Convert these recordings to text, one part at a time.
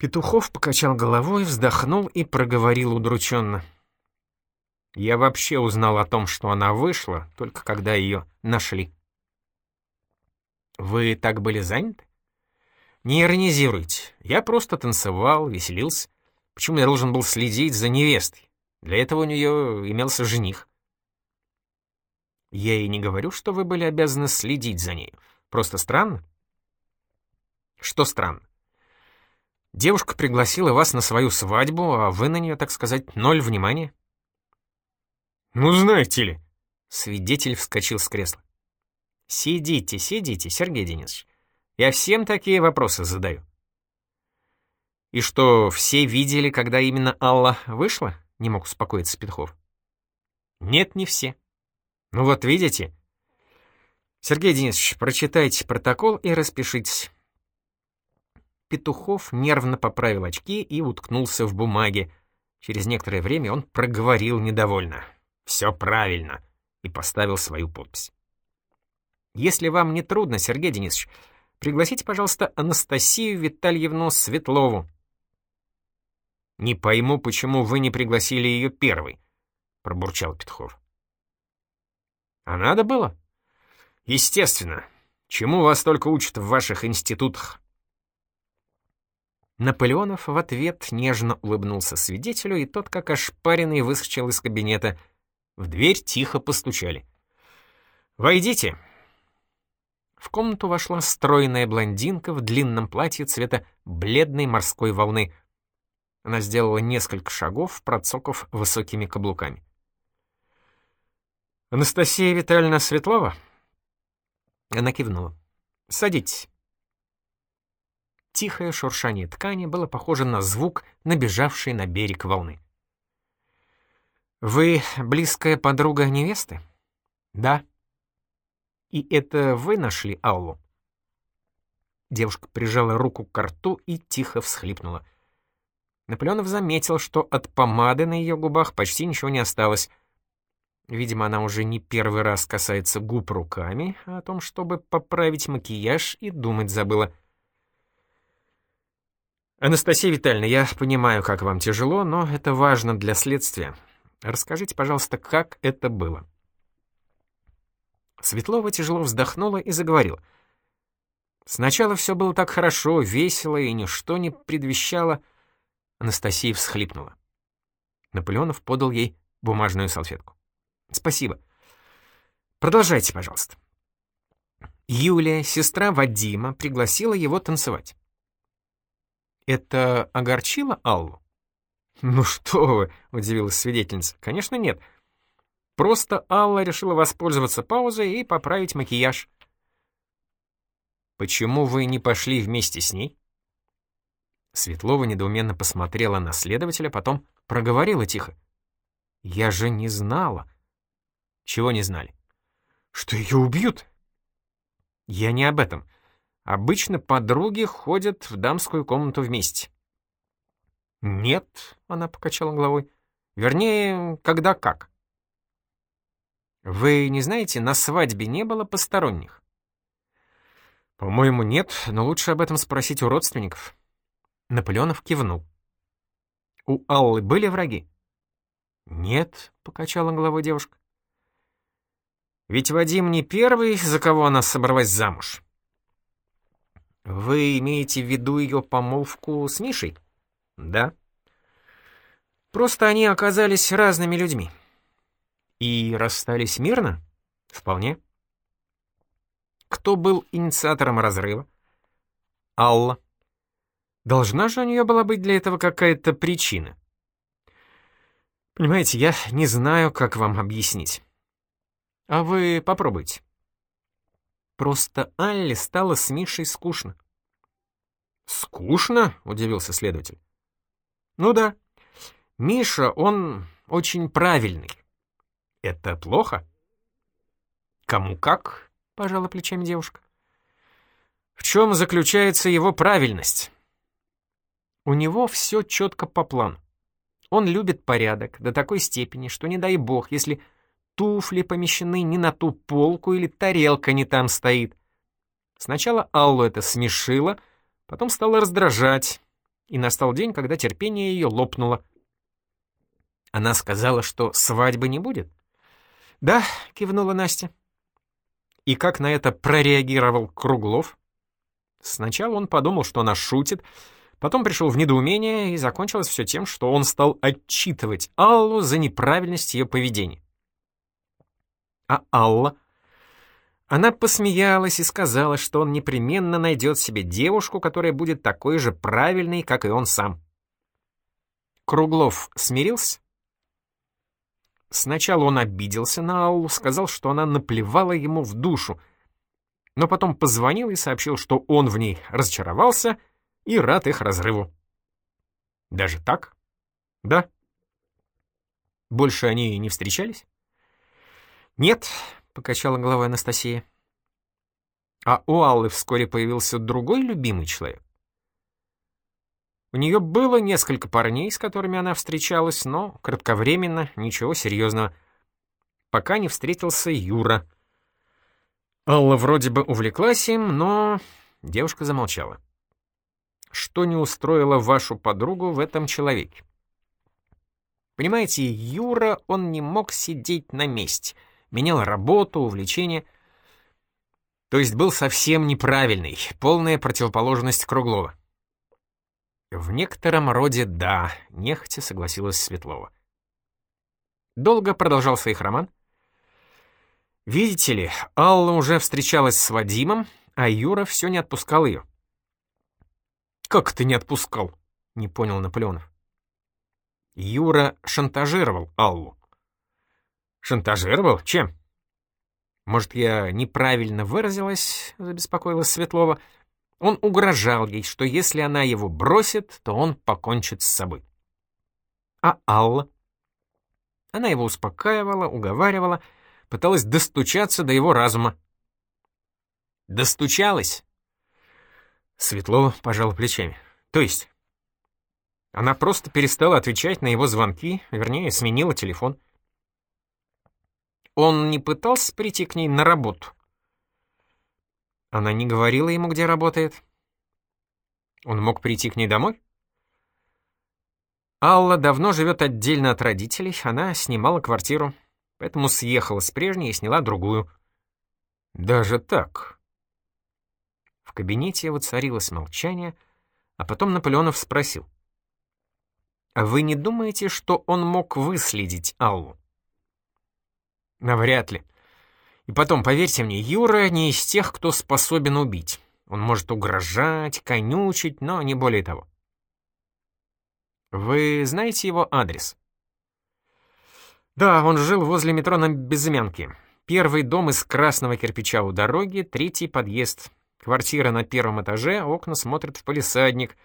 Петухов покачал головой, вздохнул и проговорил удрученно. Я вообще узнал о том, что она вышла, только когда ее нашли. Вы так были заняты? Не иронизируйте. Я просто танцевал, веселился. Почему я должен был следить за невестой? Для этого у нее имелся жених. Я и не говорю, что вы были обязаны следить за ней. Просто странно. Что странно? Девушка пригласила вас на свою свадьбу, а вы на нее, так сказать, ноль внимания. Ну, знаете ли. Свидетель вскочил с кресла. Сидите, сидите, Сергей Денисович. Я всем такие вопросы задаю. И что, все видели, когда именно Алла вышла? Не мог успокоиться Петхов. Нет, не все. Ну вот видите. Сергей Денисович, прочитайте протокол и распишитесь. Петухов нервно поправил очки и уткнулся в бумаге. Через некоторое время он проговорил недовольно. «Все правильно», и поставил свою подпись. «Если вам не трудно, Сергей Денисович, пригласите, пожалуйста, Анастасию Витальевну Светлову». «Не пойму, почему вы не пригласили ее первой», — пробурчал Петухов. «А надо было?» «Естественно. Чему вас только учат в ваших институтах?» Наполеонов в ответ нежно улыбнулся свидетелю, и тот, как ошпаренный, выскочил из кабинета. В дверь тихо постучали. «Войдите!» В комнату вошла стройная блондинка в длинном платье цвета бледной морской волны. Она сделала несколько шагов, процокав высокими каблуками. «Анастасия Витальевна Светлова?» Она кивнула. «Садитесь». Тихое шуршание ткани было похоже на звук, набежавшей на берег волны. «Вы близкая подруга невесты?» «Да». «И это вы нашли Аллу?» Девушка прижала руку к рту и тихо всхлипнула. Наполеонов заметил, что от помады на ее губах почти ничего не осталось. Видимо, она уже не первый раз касается губ руками, а о том, чтобы поправить макияж, и думать забыла — «Анастасия Витальевна, я понимаю, как вам тяжело, но это важно для следствия. Расскажите, пожалуйста, как это было?» Светлова тяжело вздохнула и заговорила. «Сначала все было так хорошо, весело, и ничто не предвещало...» Анастасия всхлипнула. Наполеонов подал ей бумажную салфетку. «Спасибо. Продолжайте, пожалуйста». Юлия, сестра Вадима, пригласила его танцевать. Это огорчило Аллу? «Ну что вы», — удивилась свидетельница, — «конечно нет. Просто Алла решила воспользоваться паузой и поправить макияж». «Почему вы не пошли вместе с ней?» Светлова недоуменно посмотрела на следователя, потом проговорила тихо. «Я же не знала». «Чего не знали?» «Что ее убьют?» «Я не об этом. Обычно подруги ходят в дамскую комнату вместе. «Нет», — она покачала головой. «Вернее, когда как». «Вы не знаете, на свадьбе не было посторонних?» «По-моему, нет, но лучше об этом спросить у родственников». Наполеонов кивнул. «У Аллы были враги?» «Нет», — покачала головой девушка. «Ведь Вадим не первый, за кого она собралась замуж». Вы имеете в виду ее помолвку с Мишей? Да. Просто они оказались разными людьми. И расстались мирно? Вполне. Кто был инициатором разрыва? Алла. Должна же у нее была быть для этого какая-то причина. Понимаете, я не знаю, как вам объяснить. А вы попробуйте. Просто Алле стало с Мишей скучно. «Скучно?» — удивился следователь. «Ну да. Миша, он очень правильный. Это плохо?» «Кому как?» — пожала плечами девушка. «В чем заключается его правильность?» «У него все четко по плану. Он любит порядок до такой степени, что не дай бог, если туфли помещены не на ту полку или тарелка не там стоит. Сначала Аллу это смешило, потом стало раздражать. и настал день, когда терпение ее лопнуло. Она сказала, что свадьбы не будет. «Да», — кивнула Настя. И как на это прореагировал Круглов? Сначала он подумал, что она шутит, потом пришел в недоумение, и закончилось все тем, что он стал отчитывать Аллу за неправильность ее поведения. А Алла? Она посмеялась и сказала, что он непременно найдет себе девушку, которая будет такой же правильной, как и он сам. Круглов смирился? Сначала он обиделся на Аллу, сказал, что она наплевала ему в душу, но потом позвонил и сообщил, что он в ней разочаровался и рад их разрыву. Даже так? Да. Больше они не встречались? Нет, покачала головой Анастасия. А у Аллы вскоре появился другой любимый человек. У нее было несколько парней, с которыми она встречалась, но кратковременно, ничего серьезного. Пока не встретился Юра. Алла вроде бы увлеклась им, но... Девушка замолчала. Что не устроило вашу подругу в этом человеке? Понимаете, Юра, он не мог сидеть на месте. Менял работу, увлечения. То есть был совсем неправильный, полная противоположность Круглова. «В некотором роде да», — нехотя согласилась Светлова. Долго продолжался их роман? Видите ли, Алла уже встречалась с Вадимом, а Юра все не отпускал ее. «Как ты не отпускал?» — не понял Наполеонов. Юра шантажировал Аллу. «Шантажировал? Чем?» «Может, я неправильно выразилась?» — забеспокоилась Светлова. Он угрожал ей, что если она его бросит, то он покончит с собой. А Алла? Она его успокаивала, уговаривала, пыталась достучаться до его разума. Достучалась? Светлова пожала плечами. То есть? Она просто перестала отвечать на его звонки, вернее, сменила телефон. Он не пытался прийти к ней на работу? Она не говорила ему, где работает. Он мог прийти к ней домой? Алла давно живет отдельно от родителей, она снимала квартиру, поэтому съехала с прежней и сняла другую. Даже так? В кабинете воцарилось молчание, а потом Наполеонов спросил. «А вы не думаете, что он мог выследить Аллу?» «Навряд ли. И потом, поверьте мне, Юра не из тех, кто способен убить. Он может угрожать, конючить, но не более того. Вы знаете его адрес? Да, он жил возле метро на Безымянке. Первый дом из красного кирпича у дороги, третий подъезд. Квартира на первом этаже, окна смотрят в полисадник.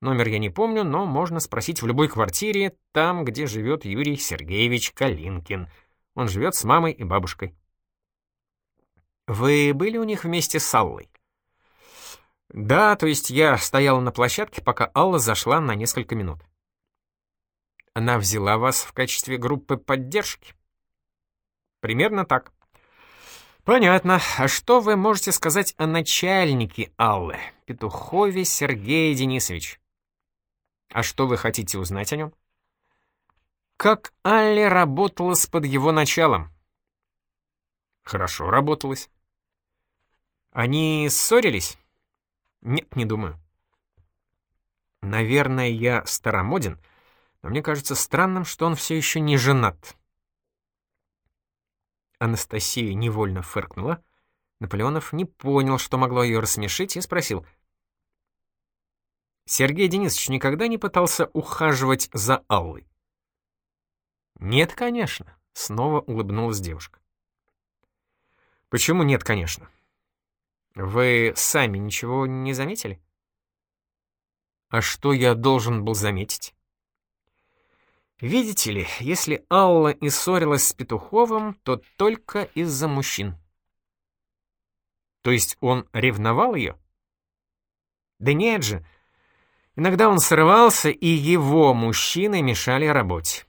Номер я не помню, но можно спросить в любой квартире, там, где живет Юрий Сергеевич Калинкин. Он живет с мамой и бабушкой. Вы были у них вместе с Аллой? Да, то есть я стояла на площадке, пока Алла зашла на несколько минут. Она взяла вас в качестве группы поддержки? Примерно так. Понятно. А что вы можете сказать о начальнике Аллы, Петухове Сергее Денисович? А что вы хотите узнать о нем? Как Алле работала под его началом? Хорошо работалась. Они ссорились? Нет, не думаю. Наверное, я старомоден, но мне кажется странным, что он все еще не женат. Анастасия невольно фыркнула. Наполеонов не понял, что могло ее рассмешить, и спросил. «Сергей Денисович никогда не пытался ухаживать за Аллой?» «Нет, конечно», — снова улыбнулась девушка. «Почему нет, конечно?» Вы сами ничего не заметили? А что я должен был заметить? Видите ли, если Алла и ссорилась с Петуховым, то только из-за мужчин. То есть он ревновал ее? Да нет же. Иногда он срывался, и его мужчины мешали работе.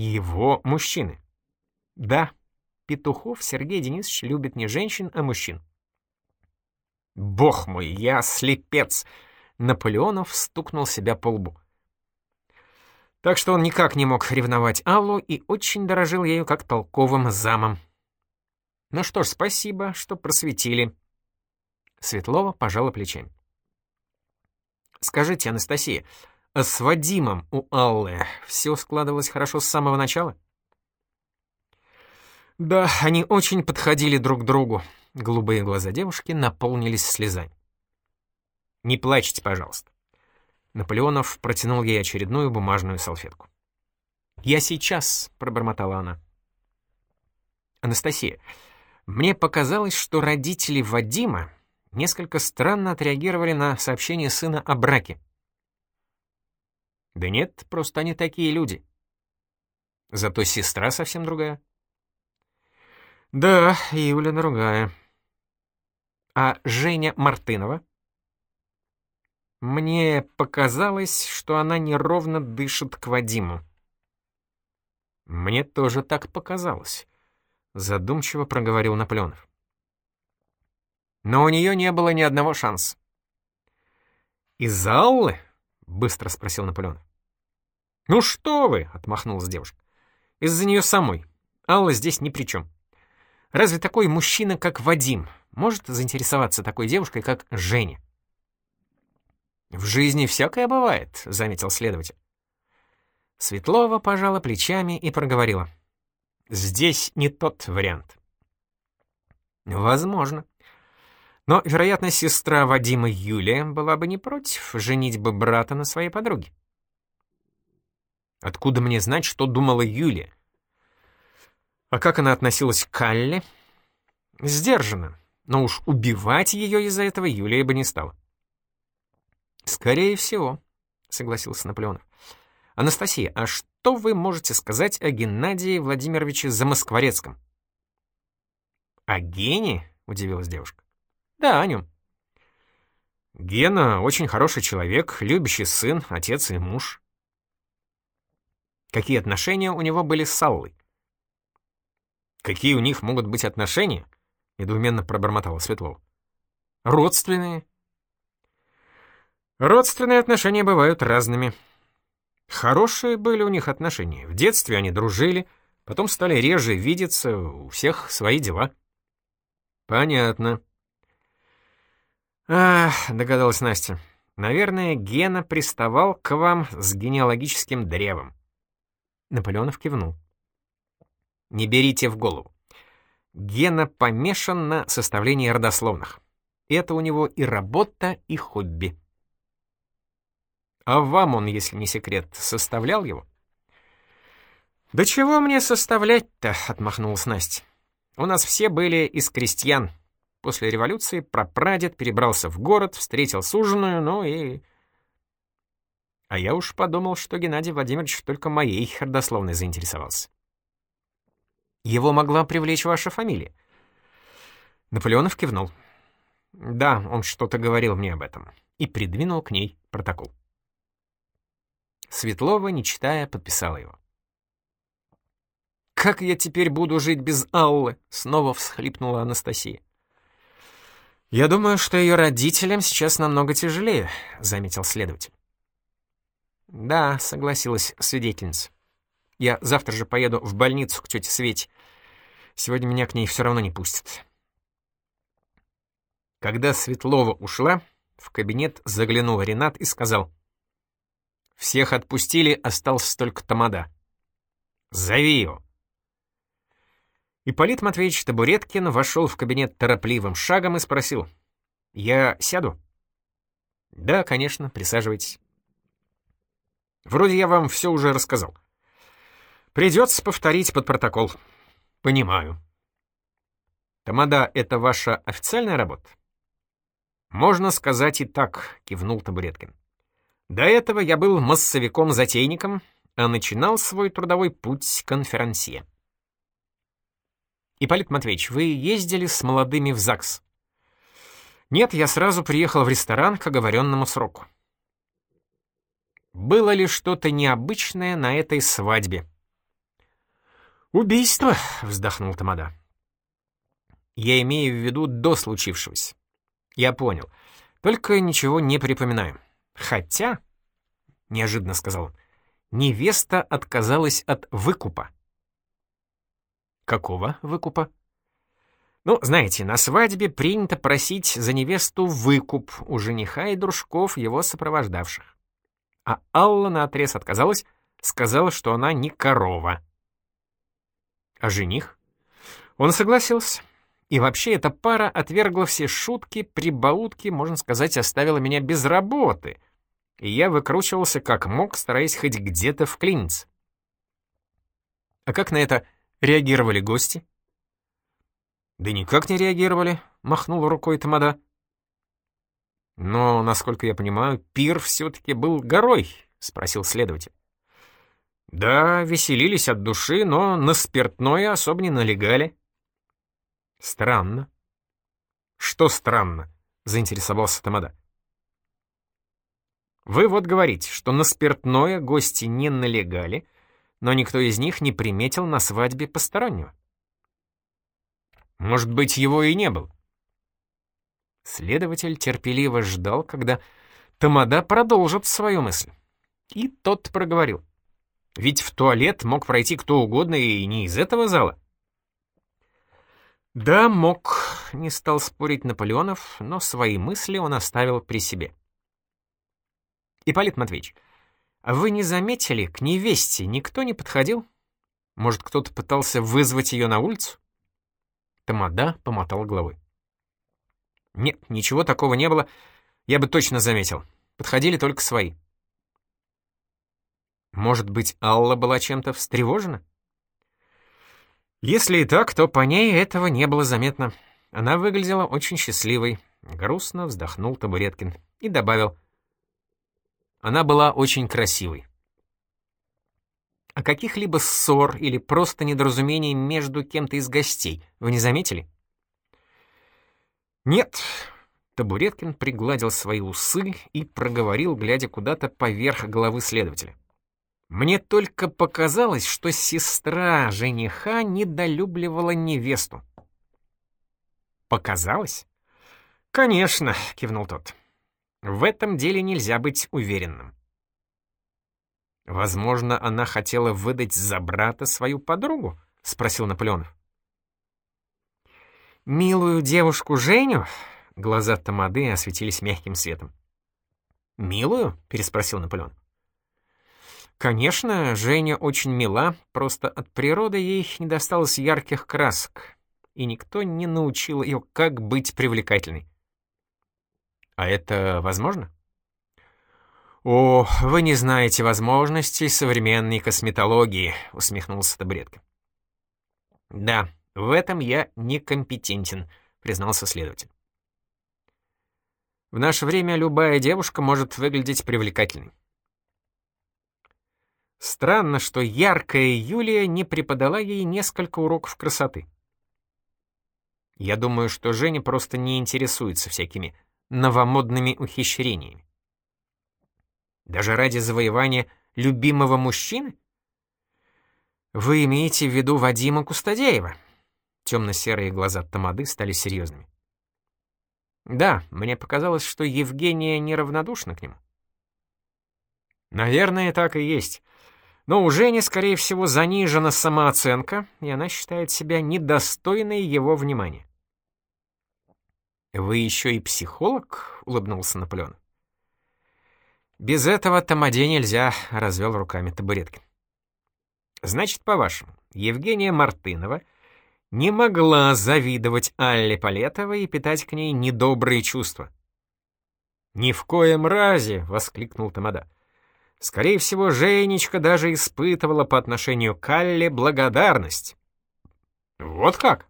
Его мужчины? Да. Петухов Сергей Денисович любит не женщин, а мужчин. Бог мой, я слепец! Наполеонов стукнул себя по лбу. Так что он никак не мог ревновать Аллу и очень дорожил ею как толковым замом. Ну что ж, спасибо, что просветили. Светлова пожала плечами. Скажите, Анастасия, а с Вадимом у Аллы все складывалось хорошо с самого начала? Да, они очень подходили друг к другу. Голубые глаза девушки наполнились слезами. «Не плачьте, пожалуйста». Наполеонов протянул ей очередную бумажную салфетку. «Я сейчас», — пробормотала она. «Анастасия, мне показалось, что родители Вадима несколько странно отреагировали на сообщение сына о браке». «Да нет, просто они такие люди». «Зато сестра совсем другая». «Да, Юля другая». «А Женя Мартынова?» Мне показалось, что она неровно дышит к Вадиму. Мне тоже так показалось, задумчиво проговорил Наполеонов. Но у нее не было ни одного шанса. «Из-за Аллы?» — быстро спросил Наполеонов. «Ну что вы!» — отмахнулась девушка. «Из-за нее самой. Алла здесь ни при чем. Разве такой мужчина, как Вадим, может заинтересоваться такой девушкой, как Женя?» «В жизни всякое бывает», — заметил следователь. Светлова пожала плечами и проговорила. «Здесь не тот вариант». «Возможно. Но, вероятно, сестра Вадима Юлия была бы не против женить бы брата на своей подруге». «Откуда мне знать, что думала Юлия?» «А как она относилась к Калле?» «Сдержанно. Но уж убивать ее из-за этого Юлия бы не стала». «Скорее всего», — согласился Наполеонов. «Анастасия, а что вы можете сказать о Геннадии Владимировиче Замоскворецком?» «О Гене?» — удивилась девушка. «Да, о нем». «Гена очень хороший человек, любящий сын, отец и муж». «Какие отношения у него были с Аллой?» «Какие у них могут быть отношения?» — недоуменно пробормотала Светлова. «Родственные. Родственные отношения бывают разными. Хорошие были у них отношения. В детстве они дружили, потом стали реже видеться, у всех свои дела. Понятно. Ах, догадалась Настя. Наверное, Гена приставал к вам с генеалогическим древом. Наполеонов кивнул. Не берите в голову. Гена помешан на составлении родословных. Это у него и работа, и хобби. А вам он, если не секрет, составлял его? «Да чего мне составлять-то?» — отмахнулась Настя. «У нас все были из крестьян. После революции прапрадед перебрался в город, встретил суженую, ну и...» А я уж подумал, что Геннадий Владимирович только моей родословной заинтересовался. Его могла привлечь ваша фамилия. Наполеонов кивнул. Да, он что-то говорил мне об этом. И придвинул к ней протокол. Светлова, не читая, подписала его. «Как я теперь буду жить без Аллы?» — снова всхлипнула Анастасия. «Я думаю, что ее родителям сейчас намного тяжелее», — заметил следователь. «Да», — согласилась свидетельница. «Я завтра же поеду в больницу к тете Свете. Сегодня меня к ней все равно не пустят». Когда Светлова ушла, в кабинет заглянул Ренат и сказал — всех отпустили, остался только Тамада. «Зови его!» Ипполит Матвеевич Табуреткин вошел в кабинет торопливым шагом и спросил. «Я сяду?» «Да, конечно, присаживайтесь». «Вроде я вам все уже рассказал. Придется повторить под протокол». «Понимаю». «Тамада — это ваша официальная работа?» «Можно сказать и так», — кивнул Табуреткин. До этого я был массовиком-затейником, а начинал свой трудовой путь конферансье. Ипполит Матвеевич, вы ездили с молодыми в ЗАГС? Нет, я сразу приехал в ресторан к оговоренному сроку. Было ли что-то необычное на этой свадьбе? «Убийство», — вздохнул Тамада. «Я имею в виду до случившегося». «Я понял. Только ничего не припоминаю. Хотя, — неожиданно сказал он, — невеста отказалась от выкупа. Какого выкупа? Ну, знаете, на свадьбе принято просить за невесту выкуп у жениха и дружков его сопровождавших. А Алла наотрез отказалась, сказала, что она не корова. А жених? Он согласился. И вообще эта пара отвергла все шутки, прибаутки, можно сказать, оставила меня без работы. И я выкручивался как мог, стараясь хоть где-то вклиниться. А как на это реагировали гости? «Да никак не реагировали», — махнул рукой Тамада. «Но, насколько я понимаю, пир все-таки был горой», — спросил следователь. «Да, веселились от души, но на спиртное особо не налегали». «Странно». «Что странно?» — заинтересовался Тамада. «Вы вот говорите, что на спиртное гости не налегали, но никто из них не приметил на свадьбе постороннего». Может быть, его и не было. Следователь терпеливо ждал, когда Тамада продолжит свою мысль. И тот проговорил. Ведь в туалет мог пройти кто угодно и не из этого зала. Да, мог, не стал спорить Наполеонов, но свои мысли он оставил при себе. Ипполит Матвеевич, а вы не заметили, к невесте никто не подходил? Может, кто-то пытался вызвать ее на улицу? Тамада помотал головой. «Нет, ничего такого не было. Я бы точно заметил. Подходили только свои». «Может быть, Алла была чем-то встревожена?» «Если и так, то по ней этого не было заметно. Она выглядела очень счастливой». Грустно вздохнул Табуреткин и добавил. «Она была очень красивой». А каких-либо ссор или просто недоразумений между кем-то из гостей вы не заметили? Нет. Табуреткин пригладил свои усы и проговорил, глядя куда-то поверх головы следователя. Мне только показалось, что сестра жениха недолюбливала невесту. Показалось? Конечно, кивнул тот. В этом деле нельзя быть уверенным. «Возможно, она хотела выдать за брата свою подругу?» — спросил Наполеонов. «Милую девушку Женю?» — глаза Тамады осветились мягким светом. «Милую?» — переспросил Наполеон. «Конечно, Женя очень мила, просто от природы ей не досталось ярких красок, и никто не научил ее, как быть привлекательной». «А это возможно?» «О, вы не знаете возможностей современной косметологии», — усмехнулся Табуретка. «Да, в этом я некомпетентен», — признался следователь. «В наше время любая девушка может выглядеть привлекательной». Странно, что яркая Юлия не преподала ей несколько уроков красоты. Я думаю, что Женя просто не интересуется всякими новомодными ухищрениями. Даже ради завоевания любимого мужчины? Вы имеете в виду Вадима Кустадеева? Темно-серые глаза Тамады стали серьезными. Да, мне показалось, что Евгения неравнодушна к нему. Наверное, так и есть. Но у Жени, скорее всего, занижена самооценка, и она считает себя недостойной его внимания. «Вы еще и психолог?» — улыбнулся Наполеон. «Без этого тамаде нельзя», — развел руками Табуреткин. «Значит, по-вашему, Евгения Мартынова не могла завидовать Алле Палетовой и питать к ней недобрые чувства?» «Ни в коем разе!» — воскликнул Тамада. «Скорее всего, Женечка даже испытывала по отношению к Алле благодарность». «Вот как?»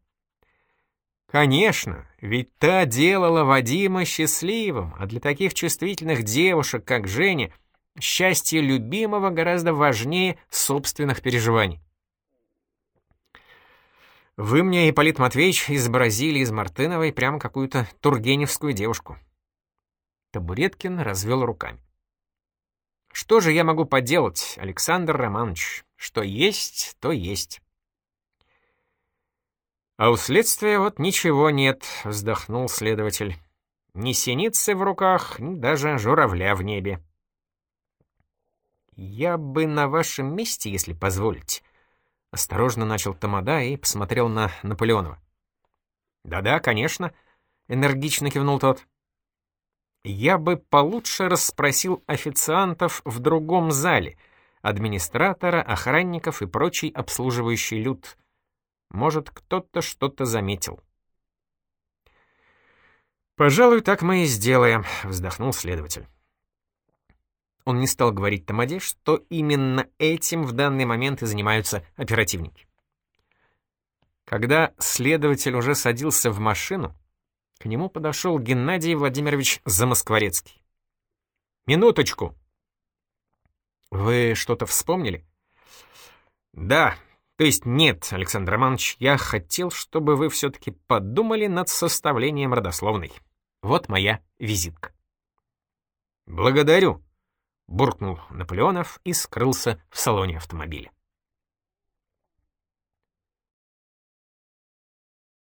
Конечно, ведь та делала Вадима счастливым, а для таких чувствительных девушек, как Женя, счастье любимого гораздо важнее собственных переживаний. Вы мне, Ипполит Матвеевич, изобразили из Мартыновой прямо какую-то тургеневскую девушку. Табуреткин развел руками. Что же я могу поделать, Александр Романович? Что есть, то есть. «А у следствия вот ничего нет», — вздохнул следователь. Ни синицы в руках, ни даже журавля в небе. «Я бы на вашем месте, если позволить», — осторожно начал Тамада и посмотрел на Наполеонова. «Да-да, конечно», — энергично кивнул тот. «Я бы получше расспросил официантов в другом зале, администратора, охранников и прочий обслуживающий люд. Может, кто-то что-то заметил». «Пожалуй, так мы и сделаем», — вздохнул следователь. Он не стал говорить Тамаде, что именно этим в данный момент и занимаются оперативники. Когда следователь уже садился в машину, к нему подошел Геннадий Владимирович Замоскворецкий. «Минуточку!» «Вы что-то вспомнили?» «Да, то есть нет, Александр Романович, я хотел, чтобы вы все-таки подумали над составлением родословной». Вот моя визитка. «Благодарю», — буркнул Наполеонов и скрылся в салоне автомобиля.